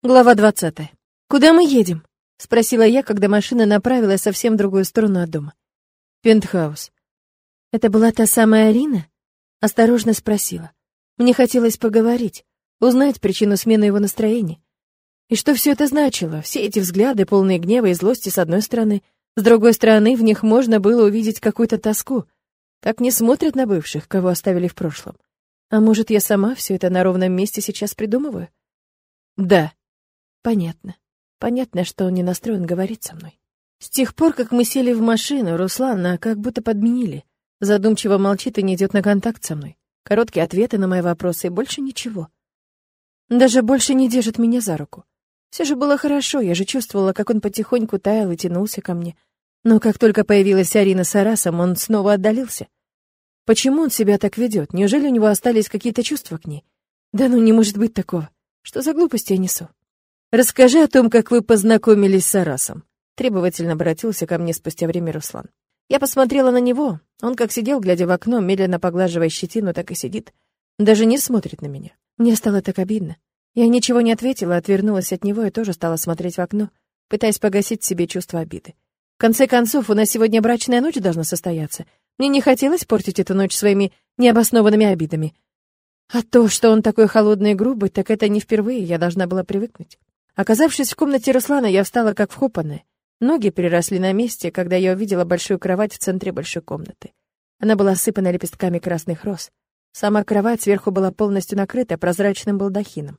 Глава 20. «Куда мы едем?» — спросила я, когда машина направилась совсем в другую сторону от дома. «Пентхаус». «Это была та самая Арина?» — осторожно спросила. Мне хотелось поговорить, узнать причину смены его настроения. И что все это значило? Все эти взгляды, полные гнева и злости с одной стороны, с другой стороны, в них можно было увидеть какую-то тоску. Так не смотрят на бывших, кого оставили в прошлом. А может, я сама все это на ровном месте сейчас придумываю? Да, Понятно. Понятно, что он не настроен говорить со мной. С тех пор, как мы сели в машину, Руслана как будто подменили. Задумчиво молчит и не идет на контакт со мной. Короткие ответы на мои вопросы и больше ничего. Даже больше не держит меня за руку. Все же было хорошо, я же чувствовала, как он потихоньку таял и тянулся ко мне. Но как только появилась Арина с Арасом, он снова отдалился. Почему он себя так ведет? Неужели у него остались какие-то чувства к ней? Да ну не может быть такого. Что за глупости я несу? «Расскажи о том, как вы познакомились с Арасом», — требовательно обратился ко мне спустя время Руслан. Я посмотрела на него. Он как сидел, глядя в окно, медленно поглаживая щетину, так и сидит. Даже не смотрит на меня. Мне стало так обидно. Я ничего не ответила, отвернулась от него и тоже стала смотреть в окно, пытаясь погасить в себе чувство обиды. В конце концов, у нас сегодня брачная ночь должна состояться. Мне не хотелось портить эту ночь своими необоснованными обидами. А то, что он такой холодный и грубый, так это не впервые, я должна была привыкнуть. Оказавшись в комнате Руслана, я встала как вкопанная. Ноги переросли на месте, когда я увидела большую кровать в центре большой комнаты. Она была осыпана лепестками красных роз. Сама кровать сверху была полностью накрыта прозрачным балдахином,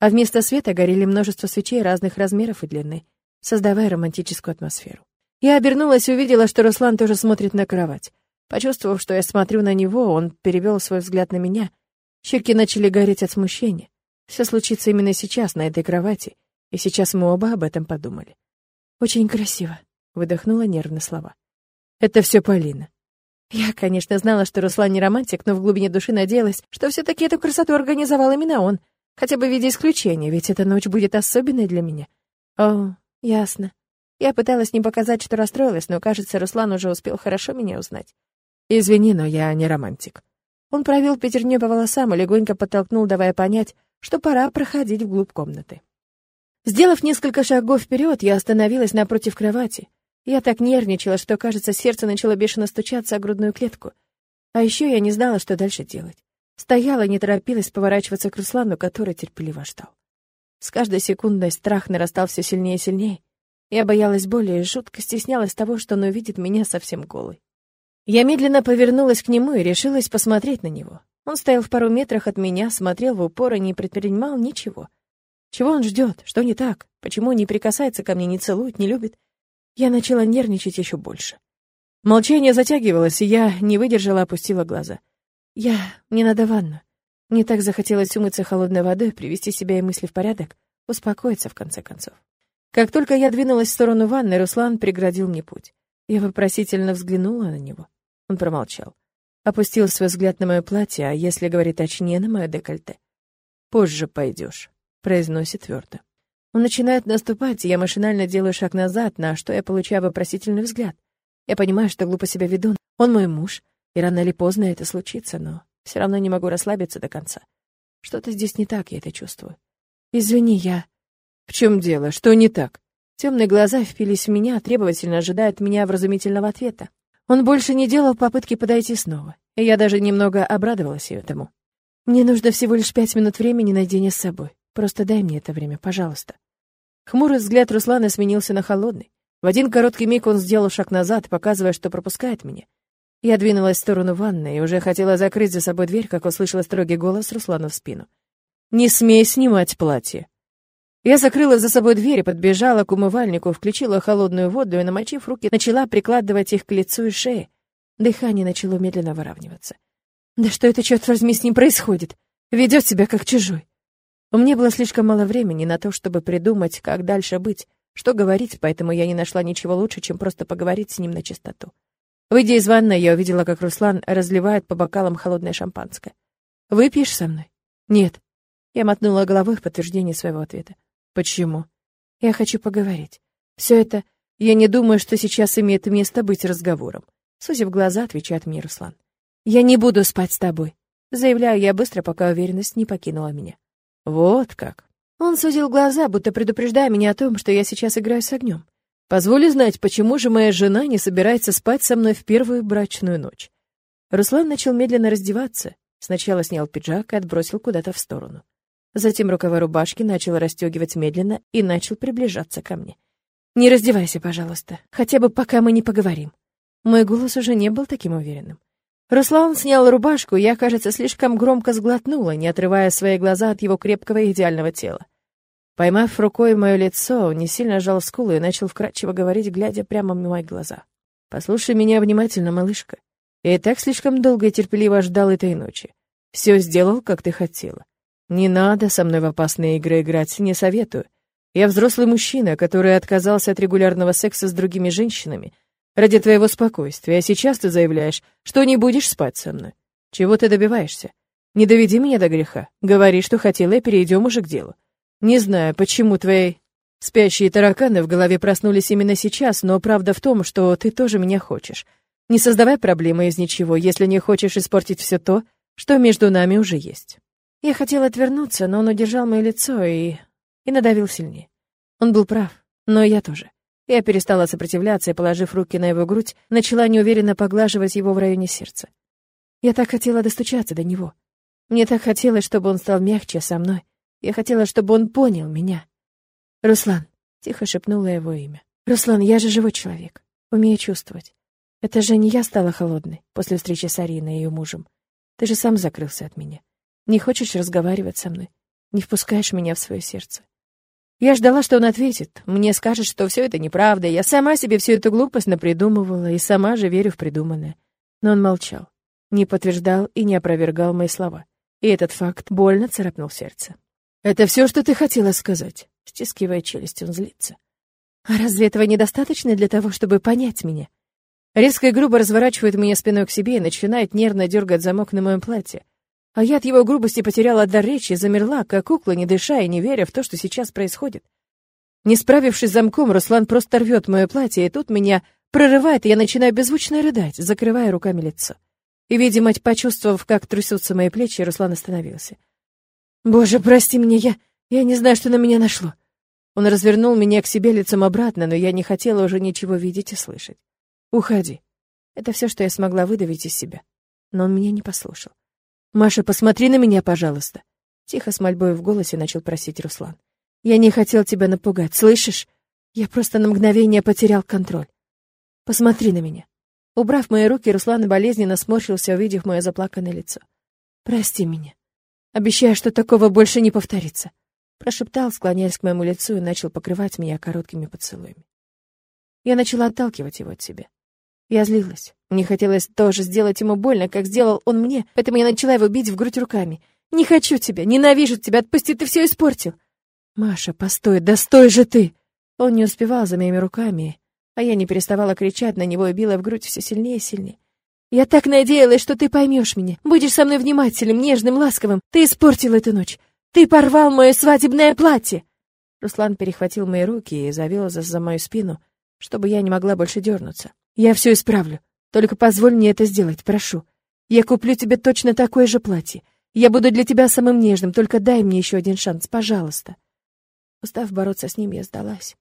а вместо света горели множество свечей разных размеров и длины, создавая романтическую атмосферу. Я обернулась и увидела, что Руслан тоже смотрит на кровать. Почувствовав, что я смотрю на него, он перевел свой взгляд на меня. Щеки начали гореть от смущения. Все случится именно сейчас, на этой кровати — и сейчас мы оба об этом подумали. «Очень красиво», — выдохнула нервно слова. «Это все Полина». Я, конечно, знала, что Руслан не романтик, но в глубине души надеялась, что все-таки эту красоту организовал именно он, хотя бы в виде исключения, ведь эта ночь будет особенной для меня. О, ясно. Я пыталась не показать, что расстроилась, но, кажется, Руслан уже успел хорошо меня узнать. «Извини, но я не романтик». Он провел пятерню по волосам и легонько подтолкнул, давая понять, что пора проходить вглубь комнаты. Сделав несколько шагов вперед, я остановилась напротив кровати. Я так нервничала, что, кажется, сердце начало бешено стучаться о грудную клетку. А еще я не знала, что дальше делать. Стояла и не торопилась поворачиваться к Руслану, который терпеливо ждал. С каждой секундой страх нарастал все сильнее и сильнее. Я боялась боли и жутко стеснялась того, что он увидит меня совсем голой. Я медленно повернулась к нему и решилась посмотреть на него. Он стоял в пару метрах от меня, смотрел в упор и не предпринимал ничего. Чего он ждет? Что не так? Почему не прикасается ко мне, не целует, не любит? Я начала нервничать еще больше. Молчание затягивалось, и я не выдержала, опустила глаза. Я... Мне надо ванну. Мне так захотелось умыться холодной водой, привести себя и мысли в порядок, успокоиться в конце концов. Как только я двинулась в сторону ванны, Руслан преградил мне путь. Я вопросительно взглянула на него. Он промолчал. Опустил свой взгляд на мое платье, а если говорить точнее, на мое декольте. «Позже пойдешь» произносит твердо. Он начинает наступать, и я машинально делаю шаг назад, на что я получаю вопросительный взгляд. Я понимаю, что глупо себя веду. Он мой муж, и рано или поздно это случится, но все равно не могу расслабиться до конца. Что-то здесь не так, я это чувствую. Извини, я... В чем дело? Что не так? Темные глаза впились в меня, требовательно ожидая от меня вразумительного ответа. Он больше не делал попытки подойти снова, и я даже немного обрадовалась этому. Мне нужно всего лишь пять минут времени наедине с собой. Просто дай мне это время, пожалуйста. Хмурый взгляд Руслана сменился на холодный. В один короткий миг он сделал шаг назад, показывая, что пропускает меня. Я двинулась в сторону ванной и уже хотела закрыть за собой дверь, как услышала строгий голос Руслана в спину. «Не смей снимать платье!» Я закрыла за собой дверь и подбежала к умывальнику, включила холодную воду и, намочив руки, начала прикладывать их к лицу и шее. Дыхание начало медленно выравниваться. «Да что это, черт возьми, с ним происходит? Ведет себя как чужой. У меня было слишком мало времени на то, чтобы придумать, как дальше быть, что говорить, поэтому я не нашла ничего лучше, чем просто поговорить с ним на чистоту. Выйдя из ванной, я увидела, как Руслан разливает по бокалам холодное шампанское. «Выпьешь со мной?» «Нет». Я мотнула головой в подтверждение своего ответа. «Почему?» «Я хочу поговорить. Все это... Я не думаю, что сейчас имеет место быть разговором». Сузив глаза, отвечает мне Руслан. «Я не буду спать с тобой», заявляю я быстро, пока уверенность не покинула меня. Вот как. Он сузил глаза, будто предупреждая меня о том, что я сейчас играю с огнем. Позволю знать, почему же моя жена не собирается спать со мной в первую брачную ночь. Руслан начал медленно раздеваться. Сначала снял пиджак и отбросил куда-то в сторону. Затем рукава рубашки начал расстегивать медленно и начал приближаться ко мне. «Не раздевайся, пожалуйста, хотя бы пока мы не поговорим». Мой голос уже не был таким уверенным. Руслан снял рубашку, я, кажется, слишком громко сглотнула, не отрывая свои глаза от его крепкого и идеального тела. Поймав рукой мое лицо, он не сильно сжал скулы и начал вкрадчиво говорить, глядя прямо в мои глаза. «Послушай меня внимательно, малышка. Я и так слишком долго и терпеливо ждал этой ночи. Все сделал, как ты хотела. Не надо со мной в опасные игры играть, не советую. Я взрослый мужчина, который отказался от регулярного секса с другими женщинами ради твоего спокойствия, а сейчас ты заявляешь, что не будешь спать со мной. Чего ты добиваешься? Не доведи меня до греха. Говори, что хотела, и перейдем уже к делу. Не знаю, почему твои спящие тараканы в голове проснулись именно сейчас, но правда в том, что ты тоже меня хочешь. Не создавай проблемы из ничего, если не хочешь испортить все то, что между нами уже есть. Я хотела отвернуться, но он удержал мое лицо и... и надавил сильнее. Он был прав, но я тоже. Я перестала сопротивляться и, положив руки на его грудь, начала неуверенно поглаживать его в районе сердца. Я так хотела достучаться до него. Мне так хотелось, чтобы он стал мягче со мной. Я хотела, чтобы он понял меня. «Руслан», — тихо шепнула его имя. «Руслан, я же живой человек. Умею чувствовать. Это же не я стала холодной после встречи с Ариной и ее мужем. Ты же сам закрылся от меня. Не хочешь разговаривать со мной. Не впускаешь меня в свое сердце. Я ждала, что он ответит. Мне скажет, что все это неправда. Я сама себе всю эту глупость напридумывала и сама же верю в придуманное. Но он молчал, не подтверждал и не опровергал мои слова. И этот факт больно царапнул сердце. «Это все, что ты хотела сказать?» Стискивая челюсть, он злится. «А разве этого недостаточно для того, чтобы понять меня?» Резко и грубо разворачивает меня спиной к себе и начинает нервно дергать замок на моем платье. А я от его грубости потеряла дар речи замерла, как кукла, не дыша и не веря в то, что сейчас происходит. Не справившись с замком, Руслан просто рвет мое платье, и тут меня прорывает, и я начинаю беззвучно рыдать, закрывая руками лицо. И, видимо, почувствовав, как трясутся мои плечи, Руслан остановился. «Боже, прости меня, я... я не знаю, что на меня нашло». Он развернул меня к себе лицом обратно, но я не хотела уже ничего видеть и слышать. Уходи. Это все, что я смогла выдавить из себя. Но он меня не послушал. Маша, посмотри на меня, пожалуйста. Тихо с мольбой в голосе начал просить Руслан. Я не хотел тебя напугать, слышишь? Я просто на мгновение потерял контроль. Посмотри на меня. Убрав мои руки, Руслан болезненно сморщился, увидев мое заплаканное лицо. Прости меня. Обещаю, что такого больше не повторится. Прошептал, склоняясь к моему лицу и начал покрывать меня короткими поцелуями. Я начала отталкивать его от себя. Я злилась. Мне хотелось тоже сделать ему больно, как сделал он мне, поэтому я начала его бить в грудь руками. «Не хочу тебя, ненавижу тебя, отпусти, ты все испортил!» «Маша, постой, да стой же ты!» Он не успевал за моими руками, а я не переставала кричать на него и била в грудь все сильнее и сильнее. «Я так надеялась, что ты поймешь меня, будешь со мной внимательным, нежным, ласковым. Ты испортил эту ночь. Ты порвал мое свадебное платье!» Руслан перехватил мои руки и завел за, за мою спину, чтобы я не могла больше дернуться. Я все исправлю. Только позволь мне это сделать, прошу. Я куплю тебе точно такое же платье. Я буду для тебя самым нежным, только дай мне еще один шанс, пожалуйста. Устав бороться с ним, я сдалась.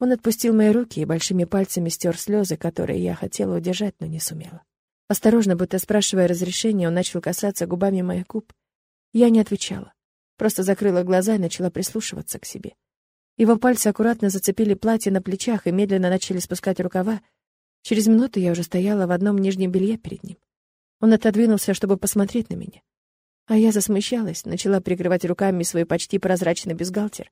Он отпустил мои руки и большими пальцами стер слезы, которые я хотела удержать, но не сумела. Осторожно, будто спрашивая разрешения, он начал касаться губами моих губ. Я не отвечала. Просто закрыла глаза и начала прислушиваться к себе. Его пальцы аккуратно зацепили платье на плечах и медленно начали спускать рукава, Через минуту я уже стояла в одном нижнем белье перед ним. Он отодвинулся, чтобы посмотреть на меня. А я засмущалась, начала прикрывать руками свой почти прозрачный бюстгальтер.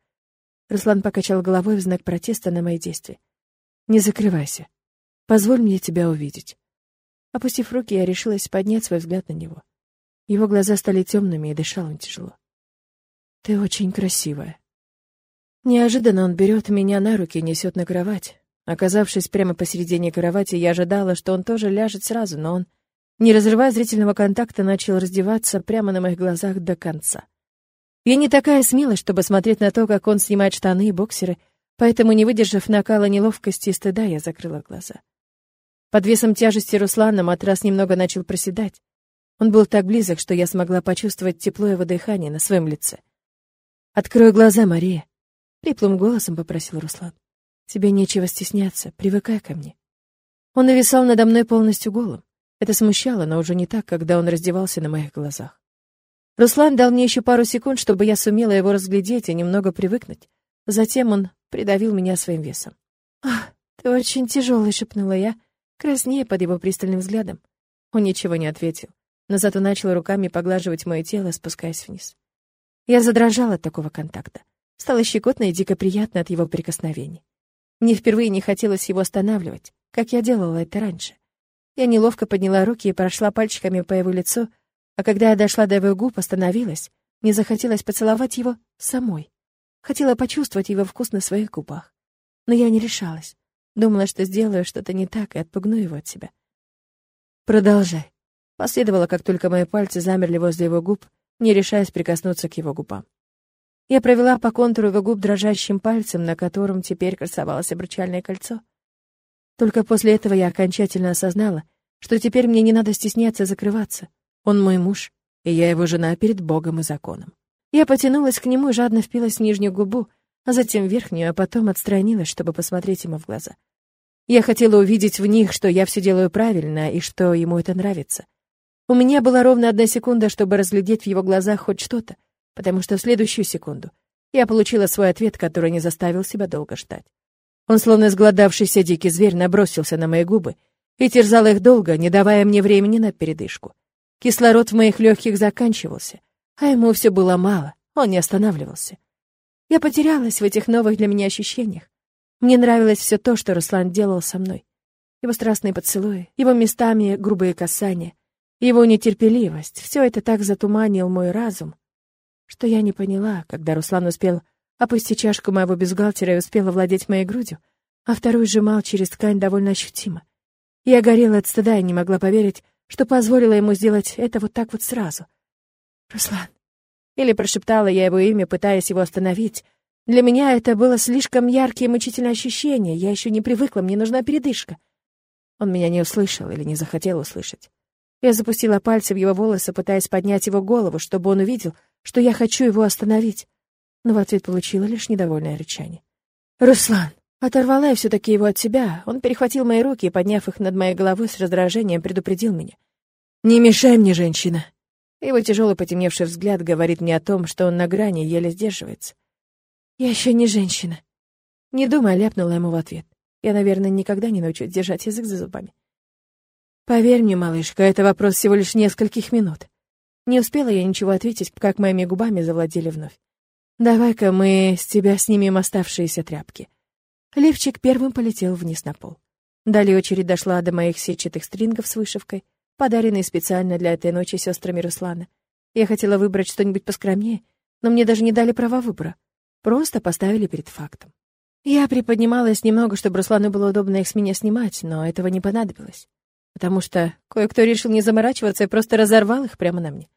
Руслан покачал головой в знак протеста на мои действия. «Не закрывайся. Позволь мне тебя увидеть». Опустив руки, я решилась поднять свой взгляд на него. Его глаза стали темными, и дышал он тяжело. «Ты очень красивая». Неожиданно он берет меня на руки и несет на кровать. Оказавшись прямо посередине кровати, я ожидала, что он тоже ляжет сразу, но он, не разрывая зрительного контакта, начал раздеваться прямо на моих глазах до конца. Я не такая смелая, чтобы смотреть на то, как он снимает штаны и боксеры, поэтому, не выдержав накала неловкости и стыда, я закрыла глаза. Под весом тяжести Руслана матрас немного начал проседать. Он был так близок, что я смогла почувствовать тепло его дыхания на своем лице. «Открой глаза, Мария!» Хриплым голосом попросил Руслан. «Тебе нечего стесняться, привыкай ко мне». Он нависал надо мной полностью голым. Это смущало, но уже не так, когда он раздевался на моих глазах. Руслан дал мне еще пару секунд, чтобы я сумела его разглядеть и немного привыкнуть. Затем он придавил меня своим весом. «Ах, ты очень тяжелый», — шепнула я, краснее под его пристальным взглядом. Он ничего не ответил, но зато начал руками поглаживать мое тело, спускаясь вниз. Я задрожала от такого контакта. Стало щекотно и дико приятно от его прикосновений. Мне впервые не хотелось его останавливать, как я делала это раньше. Я неловко подняла руки и прошла пальчиками по его лицу, а когда я дошла до его губ, остановилась. Мне захотелось поцеловать его самой. Хотела почувствовать его вкус на своих губах. Но я не решалась. Думала, что сделаю что-то не так и отпугну его от себя. «Продолжай». Последовало, как только мои пальцы замерли возле его губ, не решаясь прикоснуться к его губам. Я провела по контуру его губ дрожащим пальцем, на котором теперь красовалось обручальное кольцо. Только после этого я окончательно осознала, что теперь мне не надо стесняться закрываться. Он мой муж, и я его жена перед Богом и законом. Я потянулась к нему и жадно впилась в нижнюю губу, а затем верхнюю, а потом отстранилась, чтобы посмотреть ему в глаза. Я хотела увидеть в них, что я все делаю правильно и что ему это нравится. У меня была ровно одна секунда, чтобы разглядеть в его глазах хоть что-то, потому что в следующую секунду я получила свой ответ, который не заставил себя долго ждать. Он, словно сгладавшийся дикий зверь, набросился на мои губы и терзал их долго, не давая мне времени на передышку. Кислород в моих легких заканчивался, а ему все было мало, он не останавливался. Я потерялась в этих новых для меня ощущениях. Мне нравилось все то, что Руслан делал со мной. Его страстные поцелуи, его местами грубые касания, его нетерпеливость — все это так затуманил мой разум, что я не поняла, когда Руслан успел опустить чашку моего бюстгальтера и успел овладеть моей грудью, а второй сжимал через ткань довольно ощутимо. Я горела от стыда и не могла поверить, что позволила ему сделать это вот так вот сразу. «Руслан». Или прошептала я его имя, пытаясь его остановить. Для меня это было слишком яркие и мучительные ощущения. Я еще не привыкла, мне нужна передышка. Он меня не услышал или не захотел услышать. Я запустила пальцы в его волосы, пытаясь поднять его голову, чтобы он увидел, что я хочу его остановить. Но в ответ получила лишь недовольное рычание. «Руслан!» Оторвала я все-таки его от себя. Он перехватил мои руки и, подняв их над моей головой с раздражением, предупредил меня. «Не мешай мне, женщина!» Его тяжелый потемневший взгляд говорит мне о том, что он на грани еле сдерживается. «Я еще не женщина». Не думая, ляпнула ему в ответ. Я, наверное, никогда не научусь держать язык за зубами. Поверь мне, малышка, это вопрос всего лишь нескольких минут. Не успела я ничего ответить, как моими губами завладели вновь. Давай-ка мы с тебя снимем оставшиеся тряпки. Лифчик первым полетел вниз на пол. Далее очередь дошла до моих сетчатых стрингов с вышивкой, подаренные специально для этой ночи сестрами Руслана. Я хотела выбрать что-нибудь поскромнее, но мне даже не дали права выбора. Просто поставили перед фактом. Я приподнималась немного, чтобы Руслану было удобно их с меня снимать, но этого не понадобилось потому что кое-кто решил не заморачиваться и просто разорвал их прямо на мне.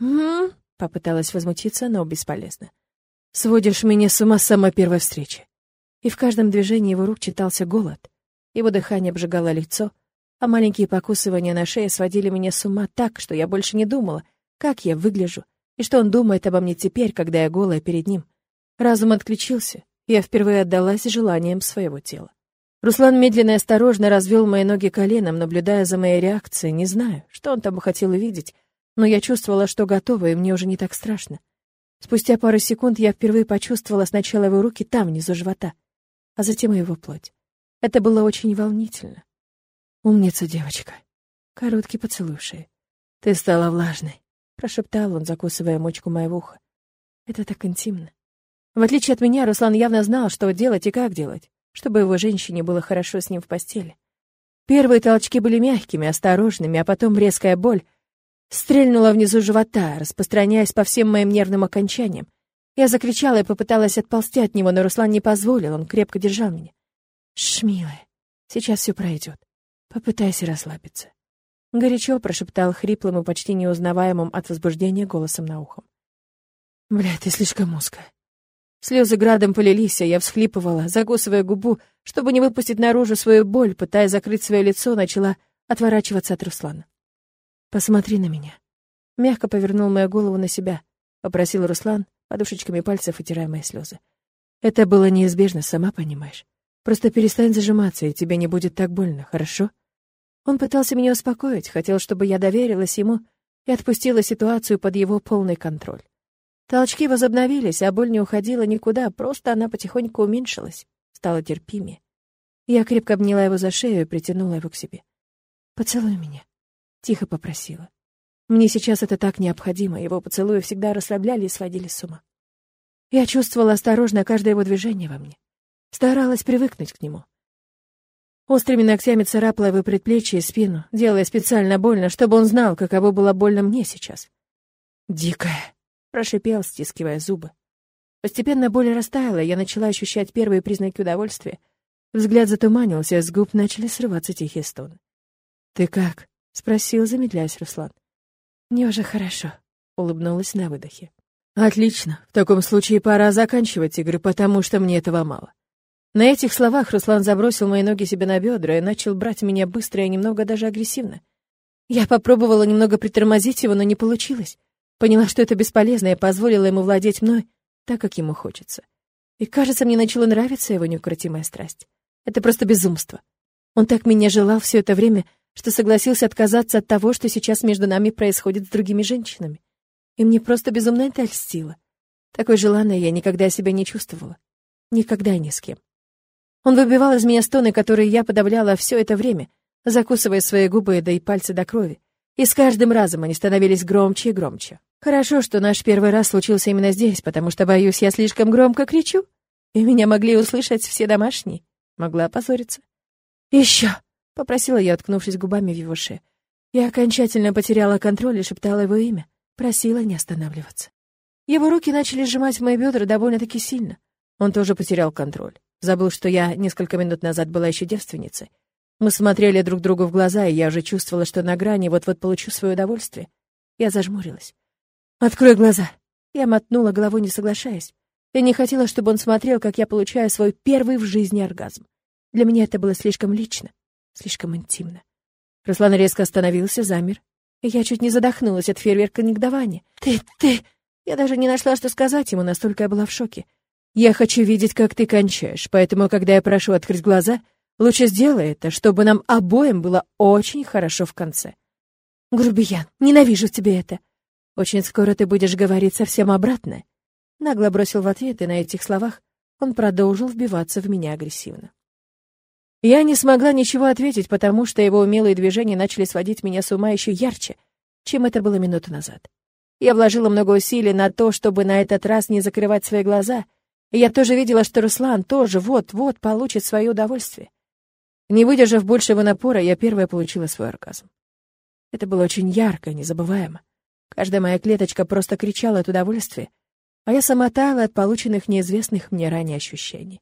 «М-м-м», попыталась возмутиться, но бесполезно. «Сводишь меня с ума с самой первой встречи». И в каждом движении его рук читался голод. Его дыхание обжигало лицо, а маленькие покусывания на шее сводили меня с ума так, что я больше не думала, как я выгляжу и что он думает обо мне теперь, когда я голая перед ним. Разум отключился, я впервые отдалась желаниям своего тела. Руслан медленно и осторожно развел мои ноги коленом, наблюдая за моей реакцией. Не знаю, что он там хотел увидеть, но я чувствовала, что готова, и мне уже не так страшно. Спустя пару секунд я впервые почувствовала сначала его руки там, внизу живота, а затем его плоть. Это было очень волнительно. «Умница, девочка!» Короткий поцелуй шеи. «Ты стала влажной», — прошептал он, закусывая мочку моего уха. «Это так интимно». В отличие от меня, Руслан явно знал, что делать и как делать чтобы его женщине было хорошо с ним в постели. Первые толчки были мягкими, осторожными, а потом резкая боль стрельнула внизу живота, распространяясь по всем моим нервным окончаниям. Я закричала и попыталась отползти от него, но Руслан не позволил, он крепко держал меня. «Шш, милая, сейчас все пройдет. Попытайся расслабиться». Горячо прошептал хриплым и почти неузнаваемым от возбуждения голосом на ухом. «Бля, ты слишком узкая. Слезы градом полились, а я всхлипывала, закусывая губу, чтобы не выпустить наружу свою боль, пытаясь закрыть свое лицо, начала отворачиваться от Руслана. «Посмотри на меня». Мягко повернул мою голову на себя, попросил Руслан, подушечками пальцев утирая мои слезы. Это было неизбежно, сама понимаешь. Просто перестань зажиматься, и тебе не будет так больно, хорошо? Он пытался меня успокоить, хотел, чтобы я доверилась ему и отпустила ситуацию под его полный контроль. Толчки возобновились, а боль не уходила никуда, просто она потихоньку уменьшилась, стала терпимее. Я крепко обняла его за шею и притянула его к себе. «Поцелуй меня», — тихо попросила. Мне сейчас это так необходимо, его поцелуи всегда расслабляли и сводили с ума. Я чувствовала осторожно каждое его движение во мне. Старалась привыкнуть к нему. Острыми ногтями царапала его предплечье и спину, делая специально больно, чтобы он знал, каково было больно мне сейчас. «Дикая!» — прошипел, стискивая зубы. Постепенно боль растаяла, я начала ощущать первые признаки удовольствия. Взгляд затуманился, с губ начали срываться тихие стоны. «Ты как?» — спросил, замедляясь Руслан. «Мне уже хорошо», — улыбнулась на выдохе. «Отлично. В таком случае пора заканчивать игры, потому что мне этого мало». На этих словах Руслан забросил мои ноги себе на бедра и начал брать меня быстро и немного даже агрессивно. Я попробовала немного притормозить его, но не получилось. Поняла, что это бесполезно, и позволила ему владеть мной так, как ему хочется. И, кажется, мне начала нравиться его неукротимая страсть. Это просто безумство. Он так меня желал все это время, что согласился отказаться от того, что сейчас между нами происходит с другими женщинами и мне просто безумно это льстило. Такой желанной я никогда себя не чувствовала. Никогда ни с кем. Он выбивал из меня стоны, которые я подавляла все это время, закусывая свои губы да и пальцы до крови. И с каждым разом они становились громче и громче. Хорошо, что наш первый раз случился именно здесь, потому что, боюсь, я слишком громко кричу, и меня могли услышать все домашние. Могла опозориться. «Еще!» — попросила я, уткнувшись губами в его шею. Я окончательно потеряла контроль и шептала его имя. Просила не останавливаться. Его руки начали сжимать мои бедра довольно-таки сильно. Он тоже потерял контроль. Забыл, что я несколько минут назад была еще девственницей. Мы смотрели друг другу в глаза, и я уже чувствовала, что на грани вот-вот получу свое удовольствие. Я зажмурилась. «Открой глаза!» Я мотнула головой, не соглашаясь. Я не хотела, чтобы он смотрел, как я получаю свой первый в жизни оргазм. Для меня это было слишком лично, слишком интимно. Руслан резко остановился, замер, я чуть не задохнулась от фейерверка негодования. «Ты, ты...» Я даже не нашла, что сказать ему, настолько я была в шоке. «Я хочу видеть, как ты кончаешь, поэтому, когда я прошу открыть глаза, лучше сделай это, чтобы нам обоим было очень хорошо в конце». «Грубиян, ненавижу тебе это!» «Очень скоро ты будешь говорить совсем обратное». Нагло бросил в ответ, и на этих словах он продолжил вбиваться в меня агрессивно. Я не смогла ничего ответить, потому что его умелые движения начали сводить меня с ума еще ярче, чем это было минуту назад. Я вложила много усилий на то, чтобы на этот раз не закрывать свои глаза, и я тоже видела, что Руслан тоже вот-вот получит свое удовольствие. Не выдержав большего напора, я первая получила свой оргазм. Это было очень ярко, незабываемо. Каждая моя клеточка просто кричала от удовольствия, а я сама таяла от полученных неизвестных мне ранее ощущений.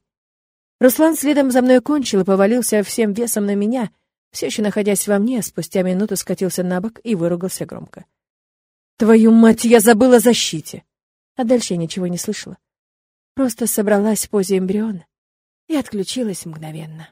Руслан следом за мной кончил и повалился всем весом на меня, все еще находясь во мне, спустя минуту скатился на бок и выругался громко. «Твою мать, я забыла о защите!» А дальше я ничего не слышала. Просто собралась в позе эмбриона и отключилась мгновенно.